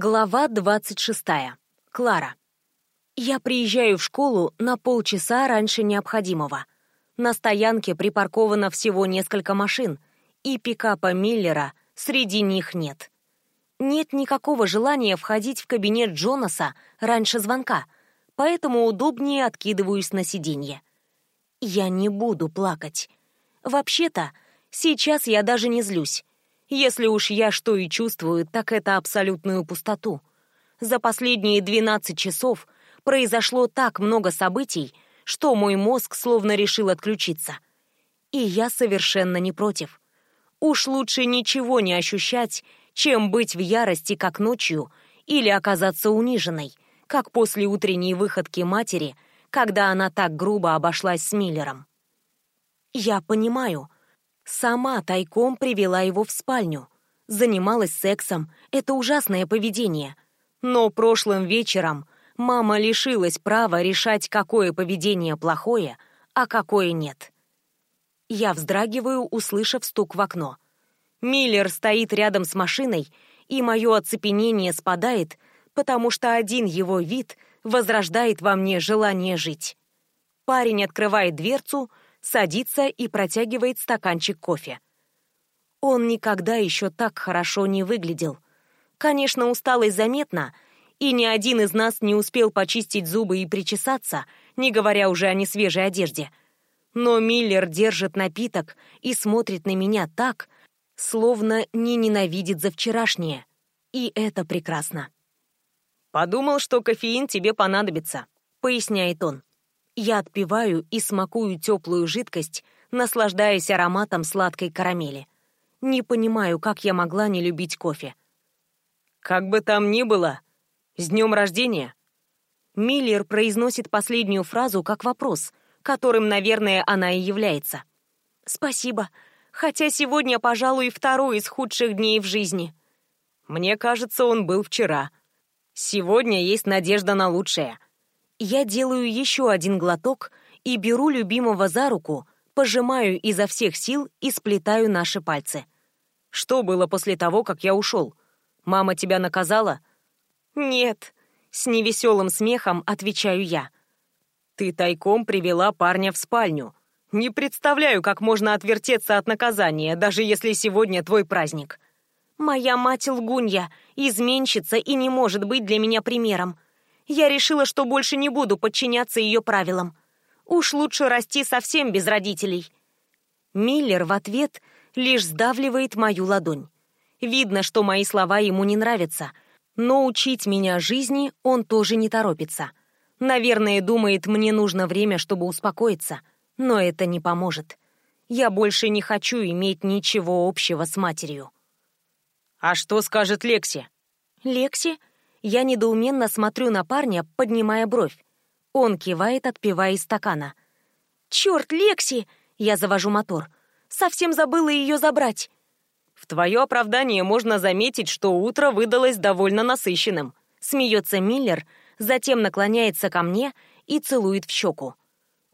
Глава 26. Клара. Я приезжаю в школу на полчаса раньше необходимого. На стоянке припарковано всего несколько машин, и пикапа Миллера среди них нет. Нет никакого желания входить в кабинет Джонаса раньше звонка, поэтому удобнее откидываюсь на сиденье. Я не буду плакать. Вообще-то, сейчас я даже не злюсь. Если уж я что и чувствую, так это абсолютную пустоту. За последние 12 часов произошло так много событий, что мой мозг словно решил отключиться. И я совершенно не против. Уж лучше ничего не ощущать, чем быть в ярости, как ночью, или оказаться униженной, как после утренней выходки матери, когда она так грубо обошлась с Миллером. Я понимаю, сама тайком привела его в спальню, занималась сексом, это ужасное поведение. Но прошлым вечером мама лишилась права решать, какое поведение плохое, а какое нет. Я вздрагиваю, услышав стук в окно. Миллер стоит рядом с машиной, и мое оцепенение спадает, потому что один его вид возрождает во мне желание жить. Парень открывает дверцу, садится и протягивает стаканчик кофе. Он никогда еще так хорошо не выглядел. Конечно, усталость заметна, и ни один из нас не успел почистить зубы и причесаться, не говоря уже о несвежей одежде. Но Миллер держит напиток и смотрит на меня так, словно не ненавидит за вчерашнее. И это прекрасно. «Подумал, что кофеин тебе понадобится», — поясняет он. Я отпиваю и смакую теплую жидкость, наслаждаясь ароматом сладкой карамели. Не понимаю, как я могла не любить кофе. «Как бы там ни было, с днем рождения!» Миллер произносит последнюю фразу как вопрос, которым, наверное, она и является. «Спасибо, хотя сегодня, пожалуй, второй из худших дней в жизни». «Мне кажется, он был вчера. Сегодня есть надежда на лучшее». Я делаю еще один глоток и беру любимого за руку, пожимаю изо всех сил и сплетаю наши пальцы. «Что было после того, как я ушел? Мама тебя наказала?» «Нет», — с невеселым смехом отвечаю я. «Ты тайком привела парня в спальню. Не представляю, как можно отвертеться от наказания, даже если сегодня твой праздник». «Моя мать лгунья, изменщица и не может быть для меня примером я решила, что больше не буду подчиняться ее правилам. Уж лучше расти совсем без родителей. Миллер в ответ лишь сдавливает мою ладонь. Видно, что мои слова ему не нравятся, но учить меня жизни он тоже не торопится. Наверное, думает, мне нужно время, чтобы успокоиться, но это не поможет. Я больше не хочу иметь ничего общего с матерью. «А что скажет Лекси?» «Лекси?» Я недоуменно смотрю на парня, поднимая бровь. Он кивает, отпивая из стакана. «Черт, Лекси!» Я завожу мотор. «Совсем забыла ее забрать!» «В твое оправдание можно заметить, что утро выдалось довольно насыщенным», смеется Миллер, затем наклоняется ко мне и целует в щеку.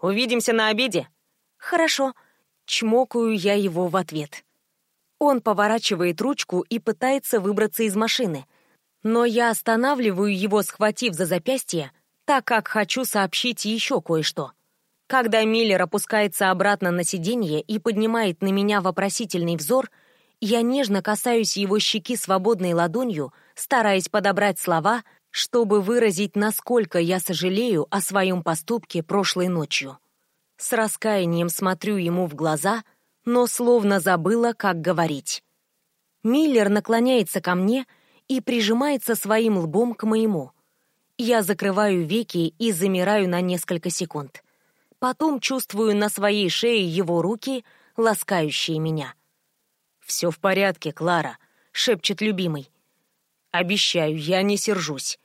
«Увидимся на обеде?» «Хорошо». Чмокаю я его в ответ. Он поворачивает ручку и пытается выбраться из машины, но я останавливаю его, схватив за запястье, так как хочу сообщить еще кое-что. Когда Миллер опускается обратно на сиденье и поднимает на меня вопросительный взор, я нежно касаюсь его щеки свободной ладонью, стараясь подобрать слова, чтобы выразить, насколько я сожалею о своем поступке прошлой ночью. С раскаянием смотрю ему в глаза, но словно забыла, как говорить. Миллер наклоняется ко мне — и прижимается своим лбом к моему. Я закрываю веки и замираю на несколько секунд. Потом чувствую на своей шее его руки, ласкающие меня. «Все в порядке, Клара», — шепчет любимый. «Обещаю, я не сержусь».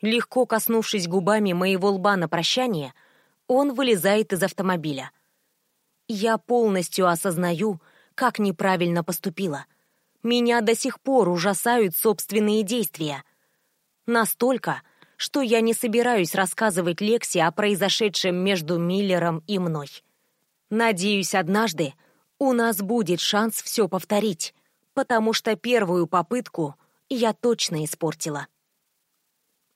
Легко коснувшись губами моего лба на прощание, он вылезает из автомобиля. Я полностью осознаю, как неправильно поступила — меня до сих пор ужасают собственные действия. Настолько, что я не собираюсь рассказывать Лексе о произошедшем между Миллером и мной. Надеюсь, однажды у нас будет шанс все повторить, потому что первую попытку я точно испортила.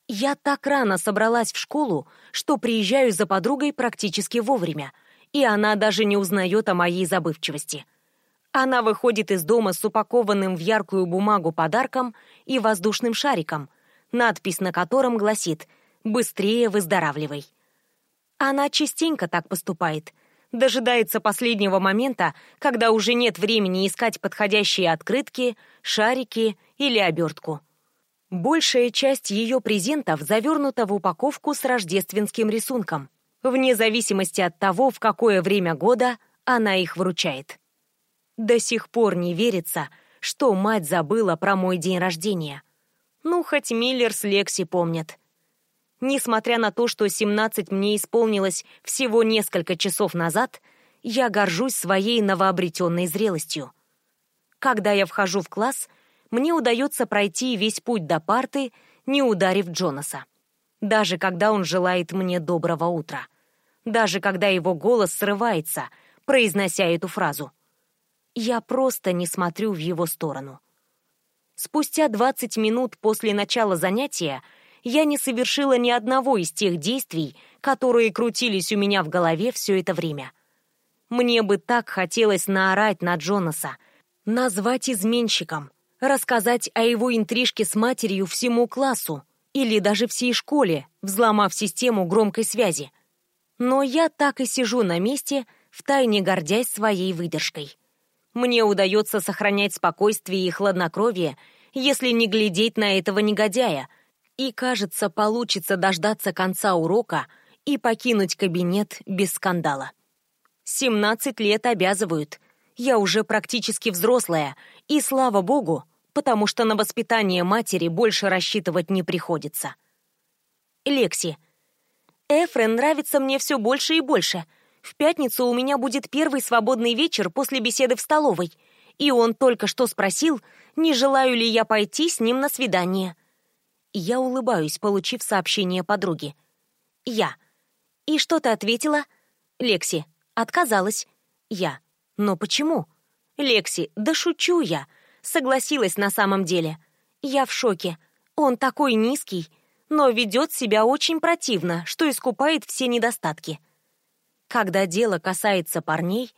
Я так рано собралась в школу, что приезжаю за подругой практически вовремя, и она даже не узнает о моей забывчивости. Она выходит из дома с упакованным в яркую бумагу подарком и воздушным шариком, надпись на котором гласит «Быстрее выздоравливай». Она частенько так поступает, дожидается последнего момента, когда уже нет времени искать подходящие открытки, шарики или обертку. Большая часть ее презентов завернута в упаковку с рождественским рисунком, вне зависимости от того, в какое время года она их вручает. До сих пор не верится, что мать забыла про мой день рождения. Ну, хоть Миллер с Лекси помнят. Несмотря на то, что 17 мне исполнилось всего несколько часов назад, я горжусь своей новообретенной зрелостью. Когда я вхожу в класс, мне удается пройти весь путь до парты, не ударив Джонаса. Даже когда он желает мне доброго утра. Даже когда его голос срывается, произнося эту фразу. Я просто не смотрю в его сторону. Спустя 20 минут после начала занятия я не совершила ни одного из тех действий, которые крутились у меня в голове все это время. Мне бы так хотелось наорать на Джонаса, назвать изменщиком, рассказать о его интрижке с матерью всему классу или даже всей школе, взломав систему громкой связи. Но я так и сижу на месте, втайне гордясь своей выдержкой. Мне удается сохранять спокойствие и хладнокровие, если не глядеть на этого негодяя — и, кажется, получится дождаться конца урока и покинуть кабинет без скандала. 17 лет обязывают. Я уже практически взрослая, и слава богу, потому что на воспитание матери больше рассчитывать не приходится. Лекси. Эфрен нравится мне все больше и больше. В пятницу у меня будет первый свободный вечер после беседы в столовой, и он только что спросил, не желаю ли я пойти с ним на свидание. Я улыбаюсь, получив сообщение подруги. Я. «И что ты ответила?» «Лекси. Отказалась». Я. «Но почему?» «Лекси, да шучу я. Согласилась на самом деле. Я в шоке. Он такой низкий, но ведет себя очень противно, что искупает все недостатки». Когда дело касается парней,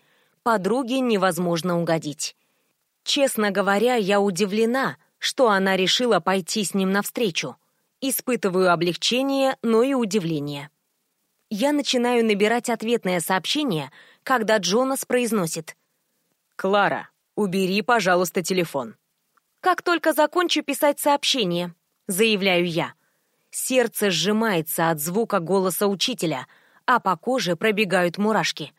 подруге невозможно угодить. Честно говоря, я удивлена, что она решила пойти с ним навстречу. Испытываю облегчение, но и удивление. Я начинаю набирать ответное сообщение, когда Джонас произносит «Клара, убери, пожалуйста, телефон». «Как только закончу писать сообщение», — заявляю я. Сердце сжимается от звука голоса учителя, а по коже пробегают мурашки.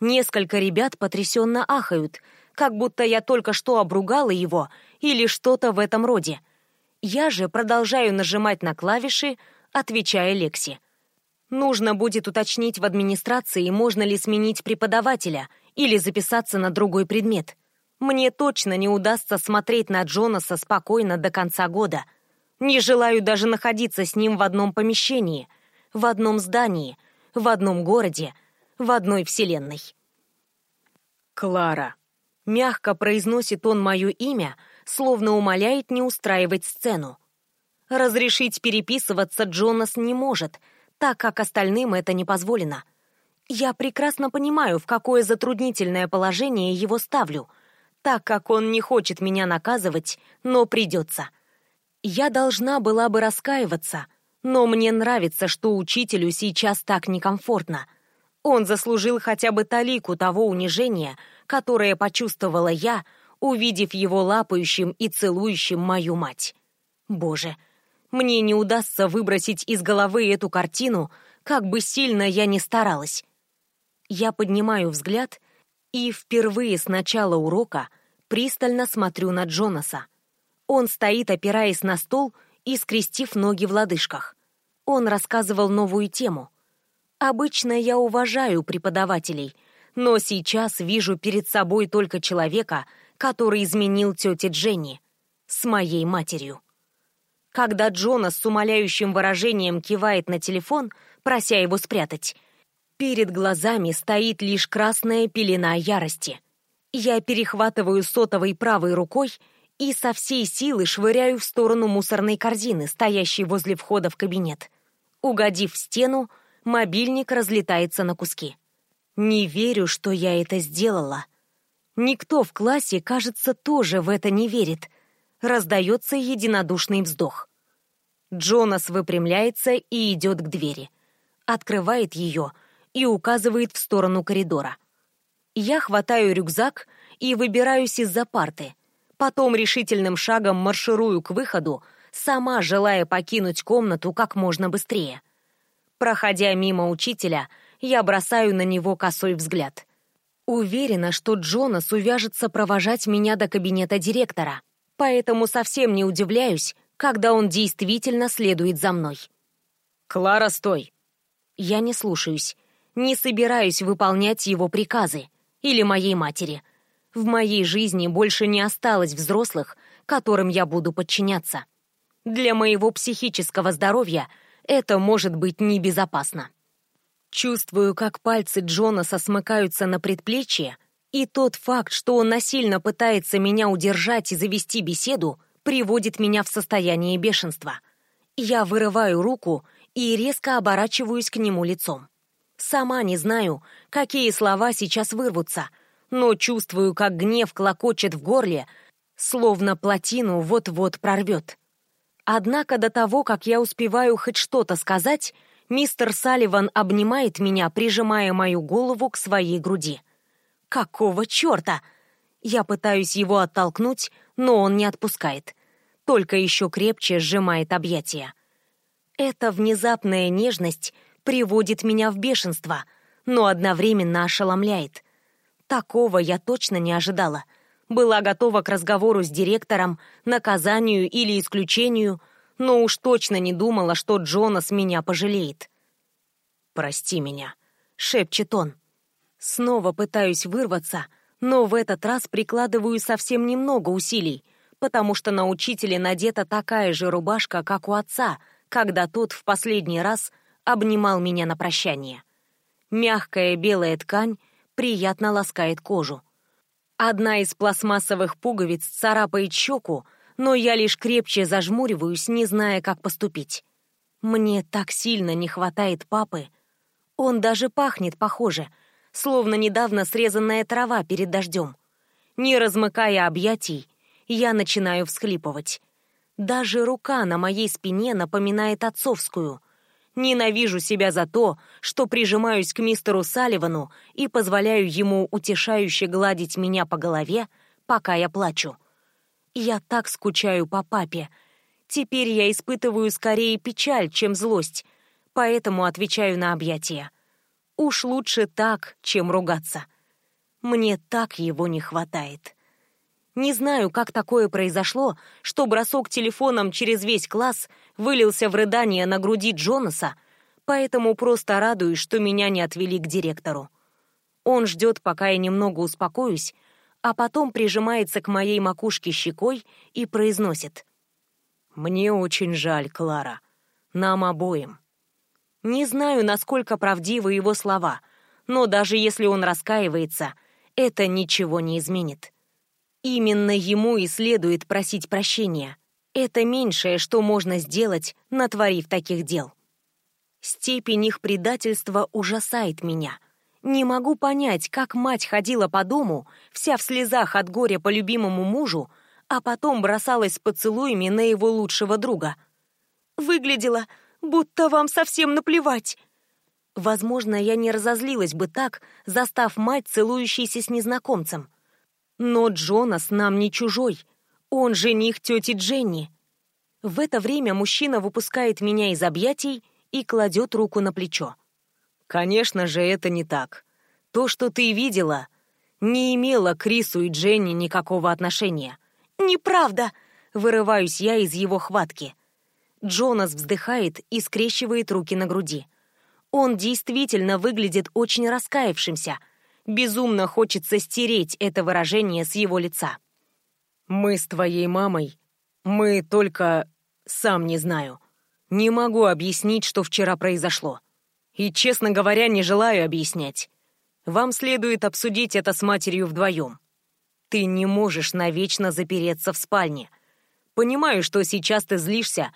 Несколько ребят потрясенно ахают, как будто я только что обругала его или что-то в этом роде. Я же продолжаю нажимать на клавиши, отвечая Лекси. Нужно будет уточнить в администрации, можно ли сменить преподавателя или записаться на другой предмет. Мне точно не удастся смотреть на Джонаса спокойно до конца года. Не желаю даже находиться с ним в одном помещении, в одном здании, в одном городе, в одной вселенной. «Клара», — мягко произносит он мое имя — словно умоляет не устраивать сцену. Разрешить переписываться Джонас не может, так как остальным это не позволено. Я прекрасно понимаю, в какое затруднительное положение его ставлю, так как он не хочет меня наказывать, но придется. Я должна была бы раскаиваться, но мне нравится, что учителю сейчас так некомфортно. Он заслужил хотя бы талику того унижения, которое почувствовала я, увидев его лапающим и целующим мою мать. Боже, мне не удастся выбросить из головы эту картину, как бы сильно я ни старалась. Я поднимаю взгляд и впервые с начала урока пристально смотрю на Джонаса. Он стоит, опираясь на стол и скрестив ноги в лодыжках. Он рассказывал новую тему. Обычно я уважаю преподавателей, но сейчас вижу перед собой только человека, который изменил тете Дженни с моей матерью. Когда Джона с умоляющим выражением кивает на телефон, прося его спрятать, перед глазами стоит лишь красная пелена ярости. Я перехватываю сотовой правой рукой и со всей силы швыряю в сторону мусорной корзины, стоящей возле входа в кабинет. Угодив в стену, мобильник разлетается на куски. Не верю, что я это сделала. Никто в классе, кажется, тоже в это не верит. Раздается единодушный вздох. Джонас выпрямляется и идет к двери. Открывает ее и указывает в сторону коридора. Я хватаю рюкзак и выбираюсь из-за парты. Потом решительным шагом марширую к выходу, сама желая покинуть комнату как можно быстрее. Проходя мимо учителя, я бросаю на него косой взгляд. Уверена, что Джонас увяжется провожать меня до кабинета директора, поэтому совсем не удивляюсь, когда он действительно следует за мной. «Клара, стой!» Я не слушаюсь, не собираюсь выполнять его приказы или моей матери. В моей жизни больше не осталось взрослых, которым я буду подчиняться. Для моего психического здоровья это может быть небезопасно. Чувствую, как пальцы Джонаса смыкаются на предплечье, и тот факт, что он насильно пытается меня удержать и завести беседу, приводит меня в состояние бешенства. Я вырываю руку и резко оборачиваюсь к нему лицом. Сама не знаю, какие слова сейчас вырвутся, но чувствую, как гнев клокочет в горле, словно плотину вот-вот прорвет. Однако до того, как я успеваю хоть что-то сказать, мистер Салливан обнимает меня, прижимая мою голову к своей груди. «Какого черта?» Я пытаюсь его оттолкнуть, но он не отпускает. Только еще крепче сжимает объятия. Эта внезапная нежность приводит меня в бешенство, но одновременно ошеломляет. Такого я точно не ожидала — была готова к разговору с директором, наказанию или исключению, но уж точно не думала, что Джонас меня пожалеет. «Прости меня», — шепчет он. Снова пытаюсь вырваться, но в этот раз прикладываю совсем немного усилий, потому что на учителе надета такая же рубашка, как у отца, когда тот в последний раз обнимал меня на прощание. Мягкая белая ткань приятно ласкает кожу. Одна из пластмассовых пуговиц царапает щеку, но я лишь крепче зажмуриваюсь, не зная, как поступить. Мне так сильно не хватает папы. Он даже пахнет похоже, словно недавно срезанная трава перед дождем. Не размыкая объятий, я начинаю всхлипывать. Даже рука на моей спине напоминает отцовскую. Ненавижу себя за то, что прижимаюсь к мистеру Салливану и позволяю ему утешающе гладить меня по голове, пока я плачу. Я так скучаю по папе. Теперь я испытываю скорее печаль, чем злость, поэтому отвечаю на объятия. Уж лучше так, чем ругаться. Мне так его не хватает. Не знаю, как такое произошло, что бросок телефоном через весь класс вылился в рыдание на груди Джонаса, поэтому просто радуюсь, что меня не отвели к директору. Он ждет, пока я немного успокоюсь, а потом прижимается к моей макушке щекой и произносит. «Мне очень жаль, Клара. Нам обоим». Не знаю, насколько правдивы его слова, но даже если он раскаивается, это ничего не изменит. Именно ему и следует просить прощения. Это меньшее, что можно сделать, натворив таких дел. Степень их предательства ужасает меня. Не могу понять, как мать ходила по дому, вся в слезах от горя по любимому мужу, а потом бросалась поцелуями на его лучшего друга. Выглядело, будто вам совсем наплевать. Возможно, я не разозлилась бы так, застав мать, целующейся с незнакомцем. Но Джонас нам не чужой. Он жених тети Дженни. В это время мужчина выпускает меня из объятий и кладет руку на плечо. Конечно же, это не так. То, что ты видела, не имело к Крису и Дженни никакого отношения. Неправда! Вырываюсь я из его хватки. Джонас вздыхает и скрещивает руки на груди. Он действительно выглядит очень раскаявшимся — Безумно хочется стереть это выражение с его лица. «Мы с твоей мамой, мы только... сам не знаю. Не могу объяснить, что вчера произошло. И, честно говоря, не желаю объяснять. Вам следует обсудить это с матерью вдвоем. Ты не можешь навечно запереться в спальне. Понимаю, что сейчас ты злишься,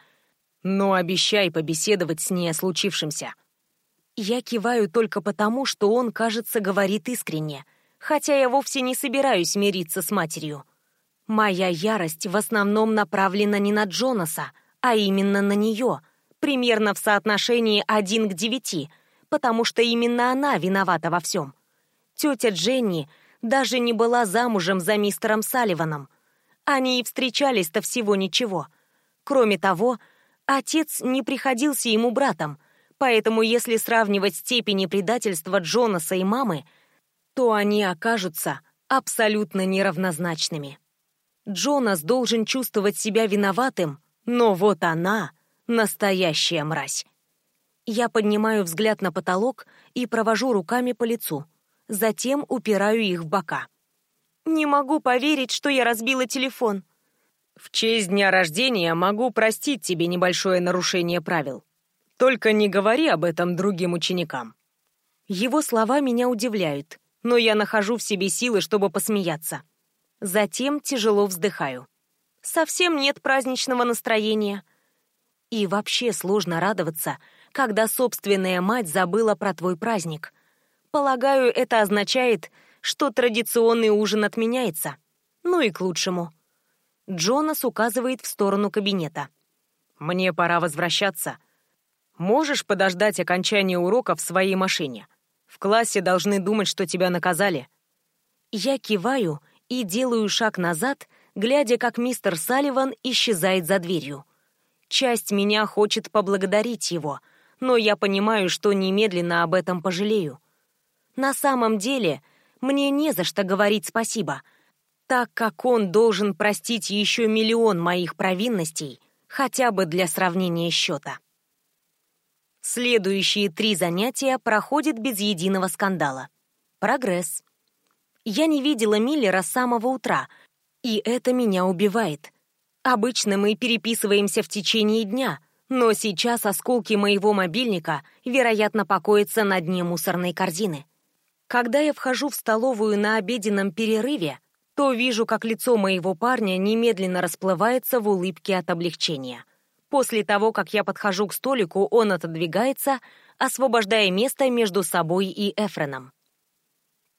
но обещай побеседовать с ней о случившемся. Я киваю только потому, что он, кажется, говорит искренне, хотя я вовсе не собираюсь мириться с матерью. Моя ярость в основном направлена не на Джонаса, а именно на нее, примерно в соотношении один к девяти, потому что именно она виновата во всем. Тетя Дженни даже не была замужем за мистером Салливаном. Они и встречались-то всего ничего. Кроме того, отец не приходился ему братом, поэтому если сравнивать степени предательства Джонаса и мамы, то они окажутся абсолютно неравнозначными. Джонас должен чувствовать себя виноватым, но вот она — настоящая мразь. Я поднимаю взгляд на потолок и провожу руками по лицу. Затем упираю их в бока. «Не могу поверить, что я разбила телефон». «В честь дня рождения могу простить тебе небольшое нарушение правил. Только не говори об этом другим ученикам». Его слова меня удивляют, но я нахожу в себе силы, чтобы посмеяться. Затем тяжело вздыхаю. Совсем нет праздничного настроения. И вообще сложно радоваться, когда собственная мать забыла про твой праздник. Полагаю, это означает, что традиционный ужин отменяется. Ну и к лучшему. Джонас указывает в сторону кабинета. «Мне пора возвращаться. Можешь подождать окончания урока в своей машине? В классе должны думать, что тебя наказали». Я киваю и делаю шаг назад, глядя, как мистер Салливан исчезает за дверью. Часть меня хочет поблагодарить его, но я понимаю, что немедленно об этом пожалею. На самом деле, мне не за что говорить спасибо, так как он должен простить еще миллион моих провинностей, хотя бы для сравнения счета. Следующие три занятия проходят без единого скандала. Прогресс. Я не видела Миллера с самого утра, и это меня убивает. Обычно мы переписываемся в течение дня, но сейчас осколки моего мобильника, вероятно, покоятся на дне мусорной корзины. Когда я вхожу в столовую на обеденном перерыве, то вижу, как лицо моего парня немедленно расплывается в улыбке от облегчения. После того, как я подхожу к столику, он отодвигается, освобождая место между собой и Эфреном.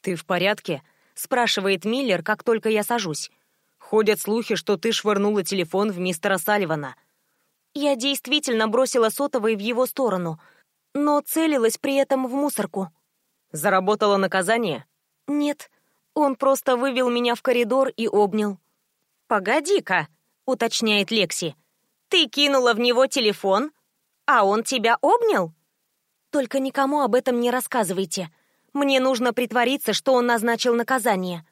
«Ты в порядке?» спрашивает Миллер, как только я сажусь. Ходят слухи, что ты швырнула телефон в мистера Салливана. Я действительно бросила сотовый в его сторону, но целилась при этом в мусорку. Заработала наказание? Нет, он просто вывел меня в коридор и обнял. «Погоди-ка», — уточняет Лекси. «Ты кинула в него телефон, а он тебя обнял?» «Только никому об этом не рассказывайте», мне нужно притвориться, что он назначил наказание.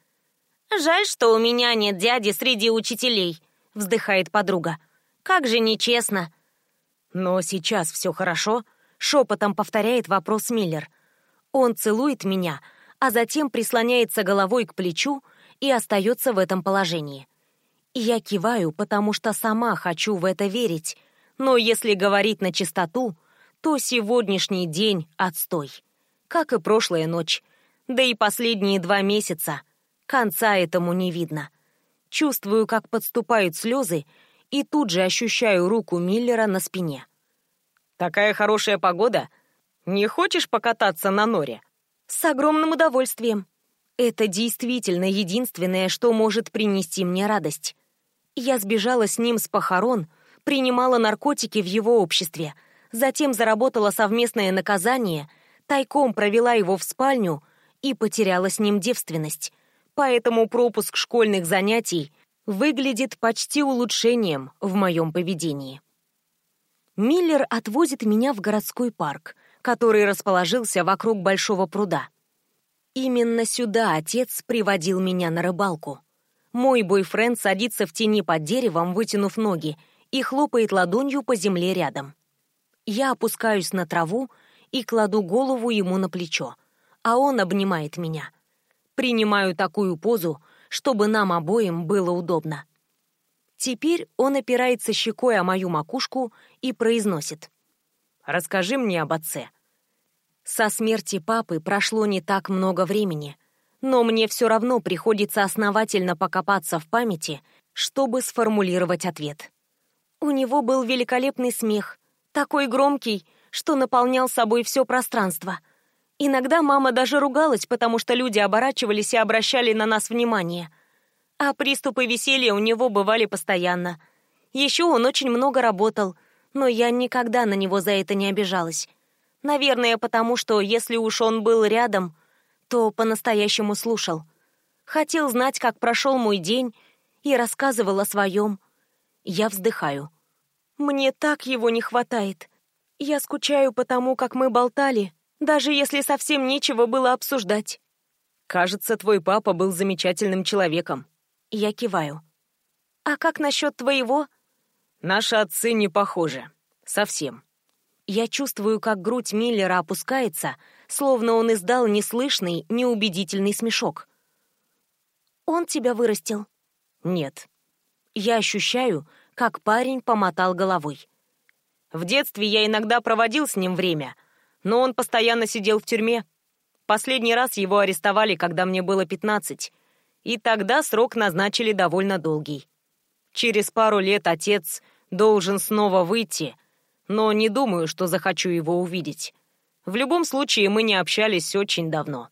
«Жаль, что у меня нет дяди среди учителей», — вздыхает подруга. «Как же нечестно». «Но сейчас все хорошо», — шепотом повторяет вопрос Миллер. Он целует меня, а затем прислоняется головой к плечу и остается в этом положении. Я киваю, потому что сама хочу в это верить, но если говорить на чистоту, то сегодняшний день — отстой как и прошлая ночь. Да и последние два месяца. Конца этому не видно. Чувствую, как подступают слезы, и тут же ощущаю руку Миллера на спине. «Такая хорошая погода. Не хочешь покататься на норе?» «С огромным удовольствием. Это действительно единственное, что может принести мне радость. Я сбежала с ним с похорон, принимала наркотики в его обществе, затем заработала совместное наказание тайком провела его в спальню и потеряла с ним девственность. Поэтому пропуск школьных занятий выглядит почти улучшением в моем поведении. Миллер отвозит меня в городской парк, который расположился вокруг большого пруда. Именно сюда отец приводил меня на рыбалку. Мой бойфренд садится в тени под деревом, вытянув ноги, и хлопает ладонью по земле рядом. Я опускаюсь на траву, и кладу голову ему на плечо, а он обнимает меня. Принимаю такую позу, чтобы нам обоим было удобно. Теперь он опирается щекой о мою макушку и произносит. «Расскажи мне об отце». Со смерти папы прошло не так много времени, Но мне все равно приходится основательно покопаться в памяти, чтобы сформулировать ответ. У него был великолепный смех, такой громкий, что наполнял собой все пространство. Иногда мама даже ругалась, потому что люди оборачивались и обращали на нас внимание. А приступы веселья у него бывали постоянно. Еще он очень много работал, но я никогда на него за это не обижалась. Наверное, потому что, если уж он был рядом, то по-настоящему слушал. Хотел знать, как прошел мой день, и рассказывал о своем. Я вздыхаю. Мне так его не хватает. Я скучаю по тому, как мы болтали, даже если совсем нечего было обсуждать. Кажется, твой папа был замечательным человеком. Я киваю. А как насчет твоего? Наши отцы не похожи. Совсем. Я чувствую, как грудь Миллера опускается, словно он издал неслышный, неубедительный смешок. «Он тебя вырастил?» «Нет». Я ощущаю, как парень помотал головой. В детстве я иногда проводил с ним время, но он постоянно сидел в тюрьме. Последний раз его арестовали, когда мне было 15, и тогда срок назначили довольно долгий. Через пару лет отец должен снова выйти — но не думаю, что захочу его увидеть. В любом случае, мы не общались очень давно.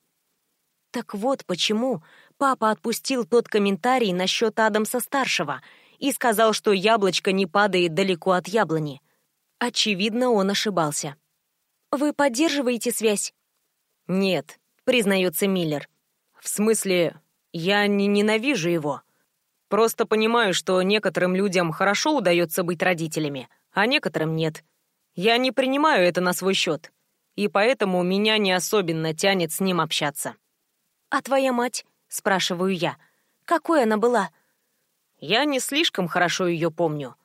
Так вот почему папа отпустил тот комментарий насчет Адамса-старшего и сказал, что яблочко не падает далеко от яблони. Очевидно, он ошибался. «Вы поддерживаете связь?» «Нет», — признается Миллер. «В смысле, я не ненавижу его. Просто понимаю, что некоторым людям хорошо удается быть родителями, а некоторым нет. Я не принимаю это на свой счет, и поэтому меня не особенно тянет с ним общаться. «А твоя мать?» — спрашиваю я. «Какой она была?» Я не слишком хорошо ее помню.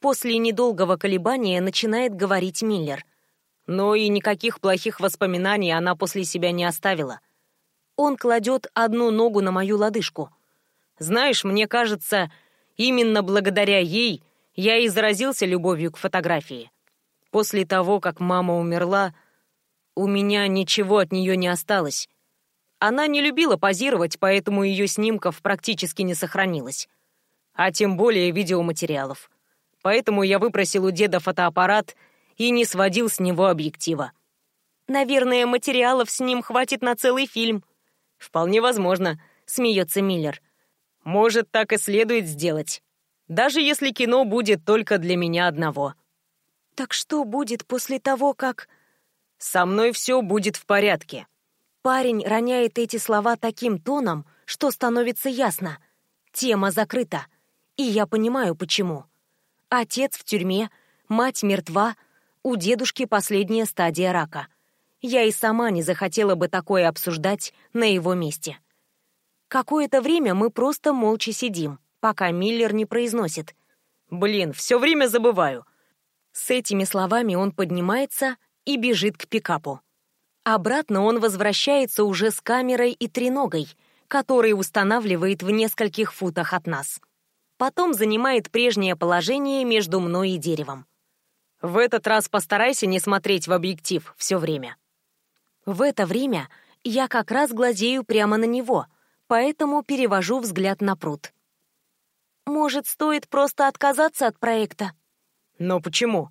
После недолгого колебания начинает говорить Миллер. Но и никаких плохих воспоминаний она после себя не оставила. Он кладет одну ногу на мою лодыжку. Знаешь, мне кажется, именно благодаря ей я и заразился любовью к фотографии. После того, как мама умерла, у меня ничего от нее не осталось. Она не любила позировать, поэтому ее снимков практически не сохранилось. А тем более видеоматериалов. Поэтому я выпросил у деда фотоаппарат и не сводил с него объектива. «Наверное, материалов с ним хватит на целый фильм». «Вполне возможно», — смеется Миллер. «Может, так и следует сделать даже если кино будет только для меня одного. Так что будет после того, как... Со мной все будет в порядке. Парень роняет эти слова таким тоном, что становится ясно. Тема закрыта. И я понимаю, почему. Отец в тюрьме, мать мертва, у дедушки последняя стадия рака. Я и сама не захотела бы такое обсуждать на его месте. Какое-то время мы просто молча сидим пока Миллер не произносит. «Блин, все время забываю». С этими словами он поднимается и бежит к пикапу. Обратно он возвращается уже с камерой и треногой, который устанавливает в нескольких футах от нас. Потом занимает прежнее положение между мной и деревом. В этот раз постарайся не смотреть в объектив все время. В это время я как раз глазею прямо на него, поэтому перевожу взгляд на пруд. Может, стоит просто отказаться от проекта? Но почему?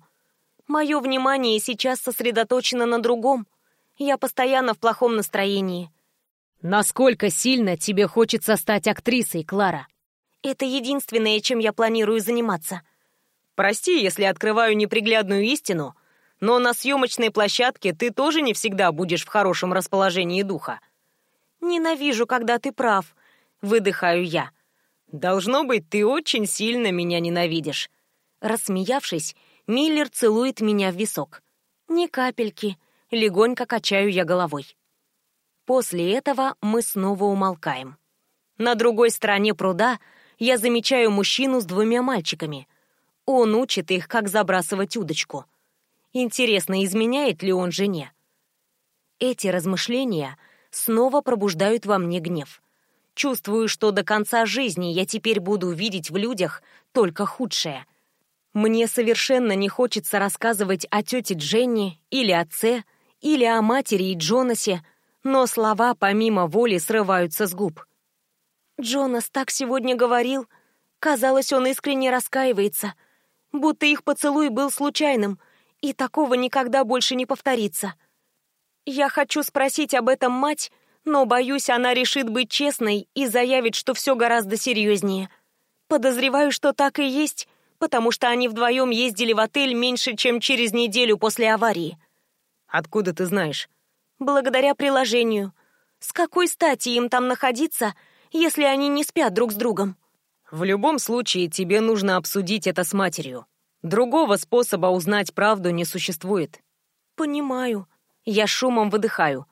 Мое внимание сейчас сосредоточено на другом. Я постоянно в плохом настроении. Насколько сильно тебе хочется стать актрисой, Клара? Это единственное, чем я планирую заниматься. Прости, если открываю неприглядную истину, но на съемочной площадке ты тоже не всегда будешь в хорошем расположении духа. Ненавижу, когда ты прав, выдыхаю я. «Должно быть, ты очень сильно меня ненавидишь». Рассмеявшись, Миллер целует меня в висок. «Ни капельки», — легонько качаю я головой. После этого мы снова умолкаем. На другой стороне пруда я замечаю мужчину с двумя мальчиками. Он учит их, как забрасывать удочку. Интересно, изменяет ли он жене? Эти размышления снова пробуждают во мне гнев. Чувствую, что до конца жизни я теперь буду видеть в людях только худшее. Мне совершенно не хочется рассказывать о тете Дженни или отце, или о матери и Джонасе, но слова помимо воли срываются с губ. Джонас так сегодня говорил. Казалось, он искренне раскаивается, будто их поцелуй был случайным, и такого никогда больше не повторится. Я хочу спросить об этом мать, но боюсь, она решит быть честной и заявит, что все гораздо серьезнее. Подозреваю, что так и есть, потому что они вдвоем ездили в отель меньше, чем через неделю после аварии. Откуда ты знаешь? Благодаря приложению. С какой стати им там находиться, если они не спят друг с другом? В любом случае, тебе нужно обсудить это с матерью. Другого способа узнать правду не существует. Понимаю. Я шумом выдыхаю.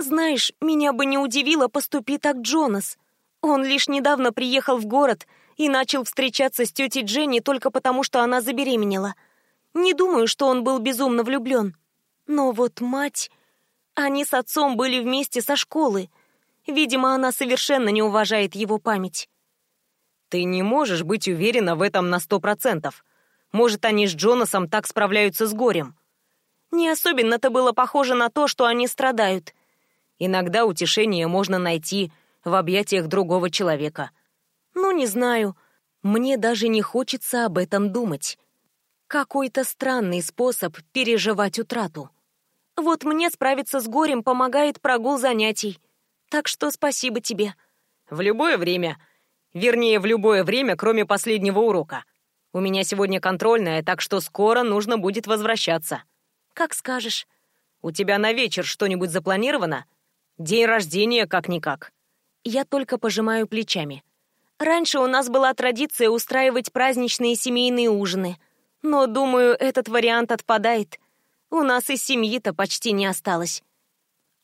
Знаешь, меня бы не удивило, поступи так Джонас. Он лишь недавно приехал в город и начал встречаться с тетей Дженни только потому, что она забеременела. Не думаю, что он был безумно влюблен. Но вот мать... Они с отцом были вместе со школы. Видимо, она совершенно не уважает его память. Ты не можешь быть уверена в этом на сто процентов. Может, они с Джонасом так справляются с горем. Не особенно-то было похоже на то, что они страдают. Иногда утешение можно найти в объятиях другого человека. Ну, не знаю. Мне даже не хочется об этом думать. Какой-то странный способ переживать утрату. Вот мне справиться с горем помогает прогул занятий. Так что спасибо тебе. В любое время. Вернее, в любое время, кроме последнего урока. У меня сегодня контрольная, так что скоро нужно будет возвращаться. Как скажешь. У тебя на вечер что-нибудь запланировано? День рождения как-никак. Я только пожимаю плечами. Раньше у нас была традиция устраивать праздничные семейные ужины. Но, думаю, этот вариант отпадает. У нас и семьи-то почти не осталось.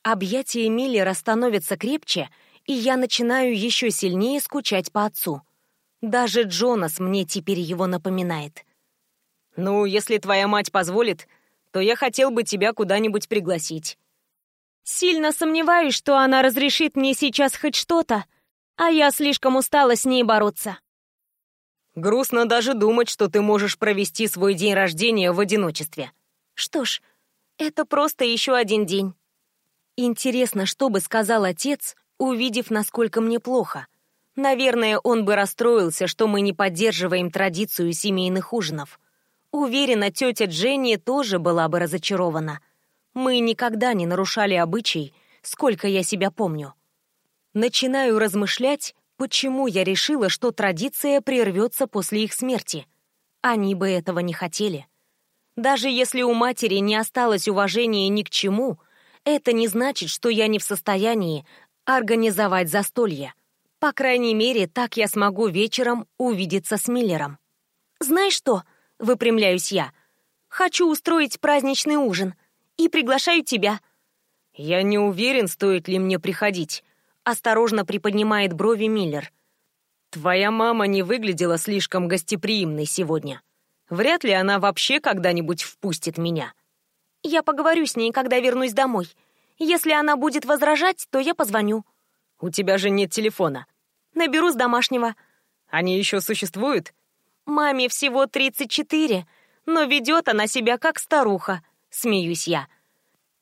Объятия Миллера становятся крепче, и я начинаю еще сильнее скучать по отцу. Даже Джонас мне теперь его напоминает. «Ну, если твоя мать позволит, то я хотел бы тебя куда-нибудь пригласить. Сильно сомневаюсь, что она разрешит мне сейчас хоть что-то, а я слишком устала с ней бороться. Грустно даже думать, что ты можешь провести свой день рождения в одиночестве. Что ж, это просто еще один день. Интересно, что бы сказал отец, увидев, насколько мне плохо. Наверное, он бы расстроился, что мы не поддерживаем традицию семейных ужинов. Уверена, тетя Дженни тоже была бы разочарована. Мы никогда не нарушали обычай, сколько я себя помню. Начинаю размышлять, почему я решила, что традиция прервется после их смерти. Они бы этого не хотели. Даже если у матери не осталось уважения ни к чему, это не значит, что я не в состоянии организовать застолье. По крайней мере, так я смогу вечером увидеться с Миллером. «Знаешь что?» — выпрямляюсь я. «Хочу устроить праздничный ужин — и приглашаю тебя». «Я не уверен, стоит ли мне приходить», — осторожно приподнимает брови Миллер. «Твоя мама не выглядела слишком гостеприимной сегодня. Вряд ли она вообще когда-нибудь впустит меня». «Я поговорю с ней, когда вернусь домой. Если она будет возражать, то я позвоню». «У тебя же нет телефона». «Наберу с домашнего». «Они еще существуют?» «Маме всего 34, но ведет она себя как старуха», смеюсь я.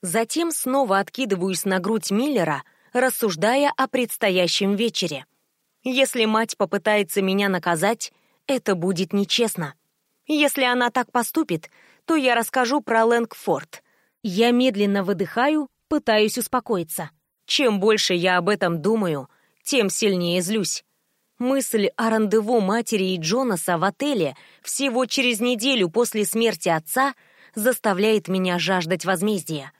Затем снова откидываюсь на грудь Миллера, рассуждая о предстоящем вечере. Если мать попытается меня наказать, это будет нечестно. Если она так поступит, то я расскажу про Лэнгфорд. Я медленно выдыхаю, пытаюсь успокоиться. Чем больше я об этом думаю, тем сильнее злюсь. Мысль о рандеву матери и Джонаса в отеле всего через неделю после смерти отца — заставляет меня жаждать возмездия.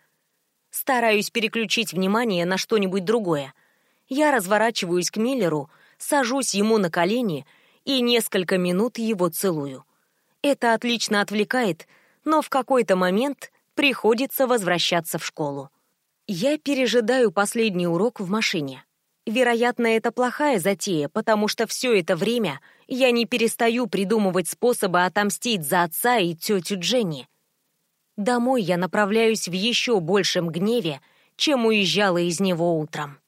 Стараюсь переключить внимание на что-нибудь другое. Я разворачиваюсь к Миллеру, сажусь ему на колени и несколько минут его целую. Это отлично отвлекает, но в какой-то момент приходится возвращаться в школу. Я пережидаю последний урок в машине. Вероятно, это плохая затея, потому что все это время я не перестаю придумывать способы отомстить за отца и тетю Дженни. Домой я направляюсь в еще большем гневе, чем уезжала из него утром.